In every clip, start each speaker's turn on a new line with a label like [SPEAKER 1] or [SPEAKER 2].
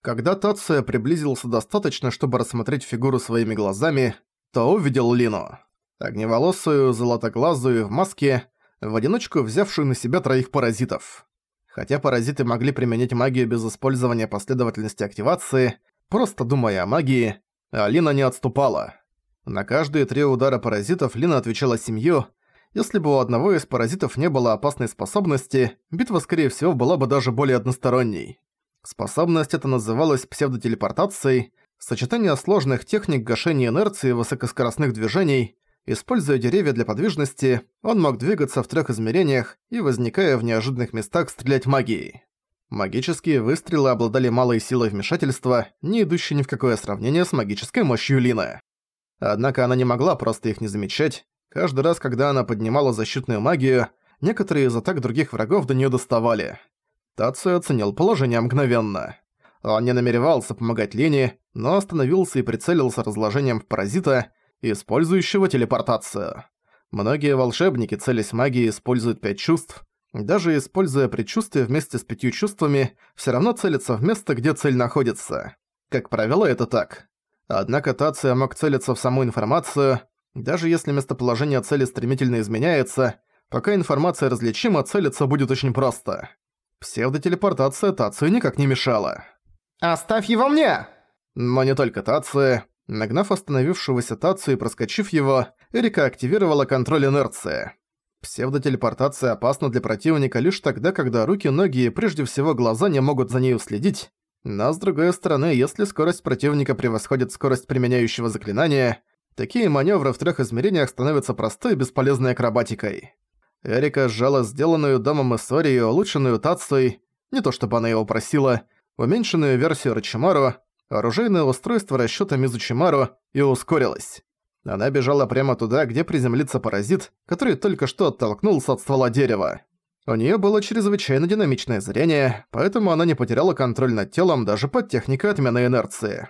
[SPEAKER 1] Когда Тация приблизился достаточно, чтобы рассмотреть фигуру своими глазами, то увидел Лину. Огневолосую, золотоглазую, в маске, в одиночку взявшую на себя троих паразитов. Хотя паразиты могли применять магию без использования последовательности активации, просто думая о магии, Алина не отступала. На каждые три удара паразитов Лина отвечала семью. Если бы у одного из паразитов не было опасной способности, битва, скорее всего, была бы даже более односторонней. Способность эта называлась псевдотелепортацией, сочетание сложных техник гашения инерции и высокоскоростных движений. Используя деревья для подвижности, он мог двигаться в трех измерениях и, возникая в неожиданных местах, стрелять магией. Магические выстрелы обладали малой силой вмешательства, не идущей ни в какое сравнение с магической мощью Лины. Однако она не могла просто их не замечать. Каждый раз, когда она поднимала защитную магию, некоторые из атак других врагов до неё доставали. Тацию оценил положение мгновенно. Он не намеревался помогать Лене, но остановился и прицелился разложением в паразита, использующего телепортацию. Многие волшебники, целясь магией, используют пять чувств. Даже используя предчувствие вместе с пятью чувствами, всё равно целятся в место, где цель находится. Как правило, это так. Однако Тация мог целиться в саму информацию, даже если местоположение цели стремительно изменяется, пока информация различима, целиться будет очень просто. Псевдотелепортация Тацию никак не мешала.
[SPEAKER 2] «Оставь его мне!»
[SPEAKER 1] Но не только Тация. Нагнав остановившегося Тацию и проскочив его, Эрика активировала контроль инерции. Псевдотелепортация опасна для противника лишь тогда, когда руки, ноги и прежде всего глаза не могут за ней уследить. Но с другой стороны, если скорость противника превосходит скорость применяющего заклинания, такие маневры в трех измерениях становятся простой и бесполезной акробатикой. Эрика сжала сделанную домом Иссори улучшенную Тацией, не то чтобы она его просила, уменьшенную версию Рачимару, оружейное устройство расчёта Мизучимару и ускорилась. Она бежала прямо туда, где приземлится паразит, который только что оттолкнулся от ствола дерева. У неё было чрезвычайно динамичное зрение, поэтому она не потеряла контроль над телом даже под техникой отмены инерции.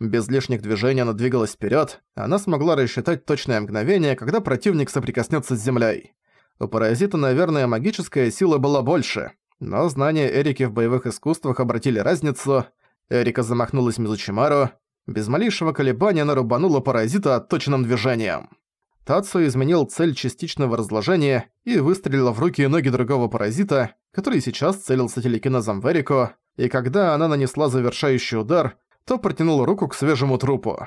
[SPEAKER 1] Без лишних движений она двигалась вперёд, она смогла рассчитать точное мгновение, когда противник соприкоснётся с землей. У паразита, наверное, магическая сила была больше, но знания Эрики в боевых искусствах обратили разницу. Эрика замахнулась Мизучимару. Без малейшего колебания она рубанула паразита отточенным движением. Тацу изменил цель частичного разложения и выстрелила в руки и ноги другого паразита, который сейчас целился телекинезом в Эрику, и когда она нанесла завершающий удар, то протянул руку к свежему трупу.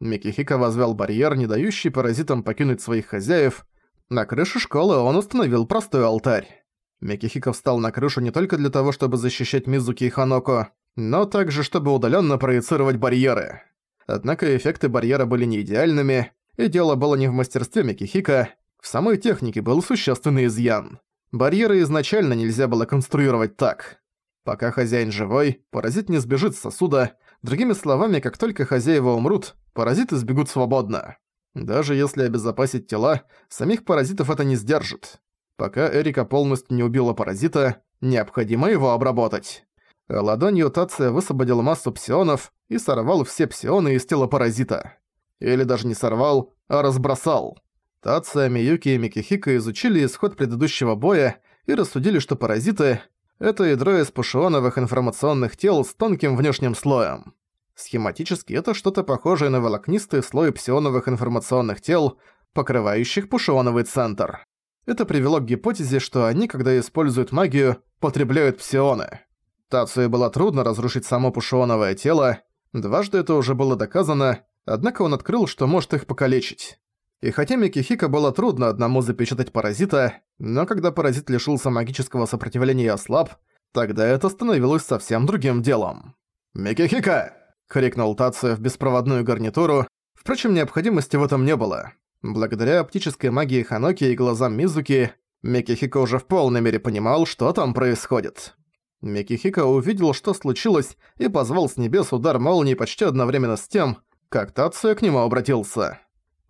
[SPEAKER 1] Микихика возвел барьер, не дающий паразитам покинуть своих хозяев, на крыше школы он установил простой алтарь. Микихико встал на крышу не только для того, чтобы защищать Мизуки и Ханоко, но также, чтобы удаленно проецировать барьеры. Однако эффекты барьера были не идеальными, и дело было не в мастерстве Микихика, в самой технике был существенный изъян. Барьеры изначально нельзя было конструировать так. Пока хозяин живой, паразит не сбежит с сосуда, другими словами, как только хозяева умрут, паразиты сбегут свободно. Даже если обезопасить тела, самих паразитов это не сдержит. Пока Эрика полностью не убила паразита, необходимо его обработать. Ладонью Тация высвободил массу псионов и сорвал все псионы из тела паразита. Или даже не сорвал, а разбросал. Тация, Миюки и Микихика изучили исход предыдущего боя и рассудили, что паразиты — это ядро из пушионовых информационных тел с тонким внешним слоем. Схематически это что-то похожее на волокнистый слой псионовых информационных тел, покрывающих пушионовый центр. Это привело к гипотезе, что они, когда используют магию, потребляют псионы. Тацию было трудно разрушить само пушионовое тело, дважды это уже было доказано, однако он открыл, что может их покалечить. И хотя Микихика было трудно одному запечатать паразита, но когда паразит лишился магического сопротивления и ослаб, тогда это становилось совсем другим делом. «Микихика!» Крикнул Тация в беспроводную гарнитуру. Впрочем, необходимости в этом не было. Благодаря оптической магии Ханоки и глазам Мизуки, Микихико уже в полной мере понимал, что там происходит. Микихико увидел, что случилось, и позвал с небес удар молнии почти одновременно с тем, как Тация к нему обратился.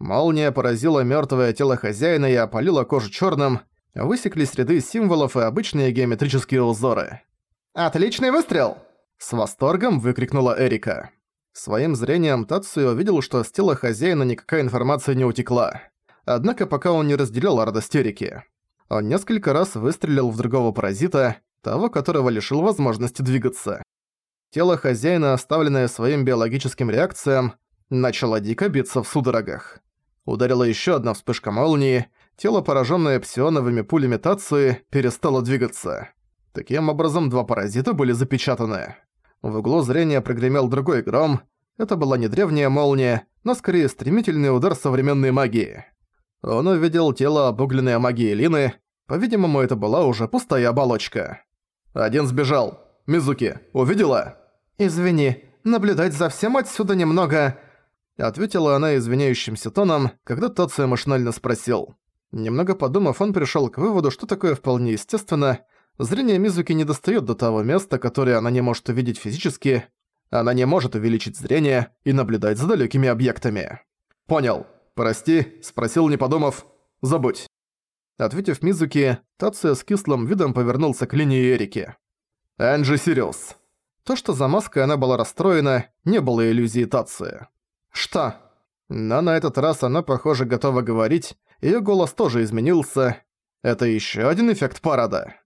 [SPEAKER 1] Молния поразила мёртвое тело хозяина и опалила кожу чёрным, высеклись ряды символов и обычные геометрические узоры.
[SPEAKER 2] «Отличный выстрел!»
[SPEAKER 1] С восторгом выкрикнула Эрика. Своим зрением Тацию увидел, что с тела хозяина никакая информация не утекла. Однако пока он не разделял радость Эрики. Он несколько раз выстрелил в другого паразита, того, которого лишил возможности двигаться. Тело хозяина, оставленное своим биологическим реакциям, начало дико биться в судорогах. Ударила еще одна вспышка молнии, тело, пораженное псионовыми пулями Тации, перестало двигаться. Таким образом, два паразита были запечатаны. В углу зрения прогремел другой гром. Это была не древняя молния, но скорее стремительный удар современной магии. Он увидел тело обугленной магии Лины. По-видимому, это была уже пустая оболочка. Один сбежал. Мизуки, увидела?
[SPEAKER 2] «Извини, наблюдать за всем отсюда немного...»
[SPEAKER 1] Ответила она извиняющимся тоном, когда Тация машинально спросил. Немного подумав, он пришёл к выводу, что такое вполне естественно. Зрение Мизуки не достаёт до того места, которое она не может увидеть физически. Она не может увеличить зрение и наблюдать за далёкими объектами. «Понял. Прости», — спросил, не подумав. «Забудь». Ответив Мизуки, Тация с кислым видом повернулся к линии Эрики. «Энджи Сириус». То, что за маской она была расстроена, не было иллюзией Тации. «Что?» Но на этот раз она, похоже, готова говорить, её голос тоже изменился. Это ещё один эффект парада.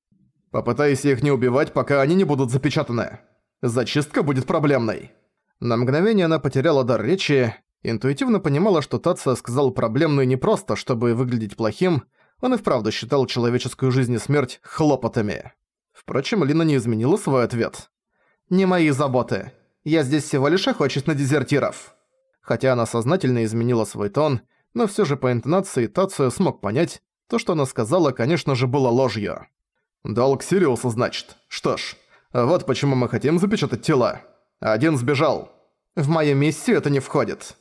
[SPEAKER 1] Попытайся их не убивать, пока они не будут запечатаны. Зачистка будет проблемной. На мгновение она потеряла дар речи, интуитивно понимала, что Тация сказал проблемную не просто, чтобы выглядеть плохим, он и вправду считал человеческую жизнь и смерть хлопотами. Впрочем, Лина не изменила свой ответ. «Не мои заботы. Я здесь всего лишь охочусь на дезертиров». Хотя она сознательно изменила свой тон, но всё же по интонации Тацию смог понять, то, что она сказала, конечно же, было ложью. «Долг Сириуса, значит. Что ж, вот почему мы хотим запечатать тела. Один сбежал. В мою миссию это не входит».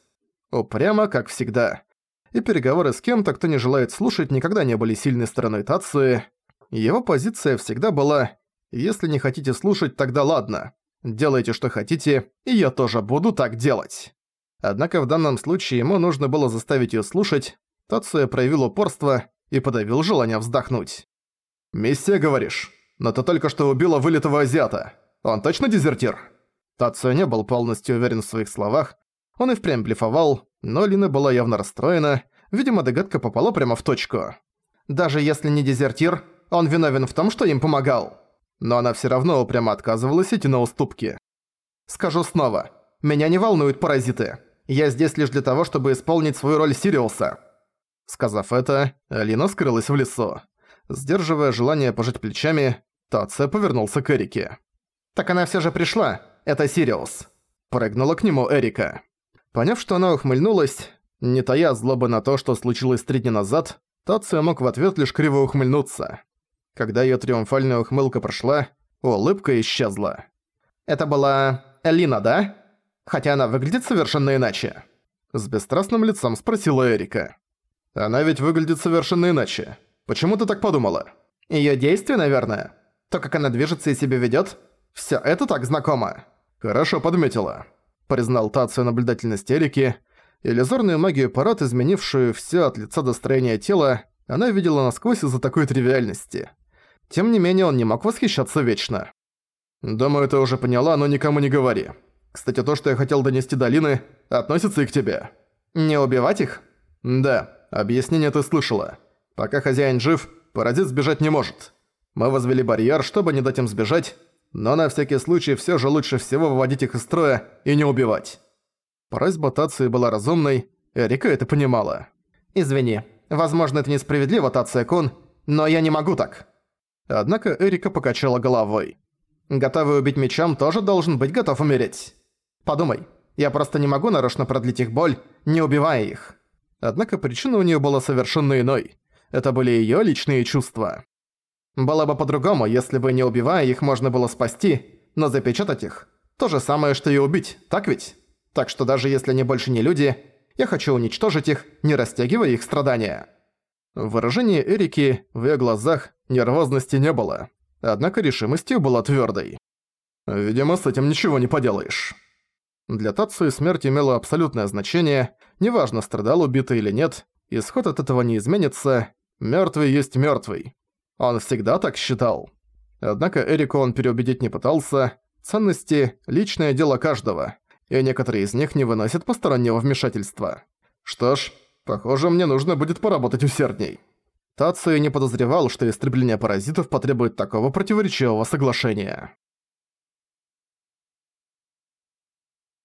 [SPEAKER 1] Упрямо, как всегда. И переговоры с кем-то, кто не желает слушать, никогда не были сильной стороной Тации. Его позиция всегда была «Если не хотите слушать, тогда ладно. Делайте, что хотите, и я тоже буду так делать». Однако в данном случае ему нужно было заставить её слушать, Тация проявил упорство и подавил желание вздохнуть. «Миссия, говоришь? Но ты только что убила вылитого азиата. Он точно дезертир?» Тацио не был полностью уверен в своих словах, он и впрямь блефовал, но Лина была явно расстроена, видимо, догадка попала прямо в точку. «Даже если не дезертир, он виновен в том, что им помогал». Но она всё равно упрямо отказывалась идти на уступки. «Скажу снова, меня не волнуют паразиты. Я здесь лишь для того, чтобы исполнить свою роль Сириуса». Сказав это, Алина скрылась в лесу. Сдерживая желание пожать плечами, Тация повернулся к Эрике. «Так она всё же пришла. Это Сириус». Прыгнула к нему Эрика. Поняв, что она ухмыльнулась, не тая злобы на то, что случилось три дня назад, Тация мог в ответ лишь криво ухмыльнуться. Когда её триумфальная ухмылка прошла, улыбка исчезла. «Это была... Элина, да?» Хотя она выглядит совершенно иначе. С бесстрастным лицом спросила Эрика. Она ведь выглядит совершенно иначе. Почему ты так подумала? Её действия, наверное. То, как она движется и себя ведёт. Всё это так знакомо. Хорошо подметила. Признал Тацию наблюдательность Эрики. Иллюзорную магию парад, изменившую всё от лица до строения тела, она видела насквозь из-за такой тривиальности. Тем не менее, он не мог восхищаться вечно. «Думаю, ты уже поняла, но никому не говори. Кстати, то, что я хотел донести долины, относится и к тебе. Не убивать их? Да, объяснение ты слышала. Пока хозяин жив, паразит сбежать не может. Мы возвели барьер, чтобы не дать им сбежать, но на всякий случай все же лучше всего выводить их из строя и не убивать. Просьба Тации была разумной, Эрика это понимала. «Извини, возможно, это несправедливо, Тация-кун, но я не могу так». Однако Эрика покачала головой. «Готовый убить мечом тоже должен быть готов умереть». Подумай, я просто не могу нарочно продлить их боль, не убивая их. Однако причина у нее была совершенно иной. Это были ее личные чувства. Было бы по-другому, если бы не убивая их можно было спасти, но запечатать их – то же самое, что и убить, так ведь? Так что даже если они больше не люди, я хочу уничтожить их, не растягивая их страдания. В выражении Эрики в её глазах нервозности не было, однако решимостью была твёрдой. «Видимо, с этим ничего не поделаешь». Для Тацуи смерть имела абсолютное значение, неважно, страдал убитый или нет, исход от этого не изменится, мёртвый есть мёртвый. Он всегда так считал. Однако Эрику он переубедить не пытался, ценности – личное дело каждого, и некоторые из них не выносят постороннего вмешательства. Что ж, похоже, мне нужно будет поработать усердней. Тацуи не подозревал, что истребление паразитов потребует такого противоречивого соглашения.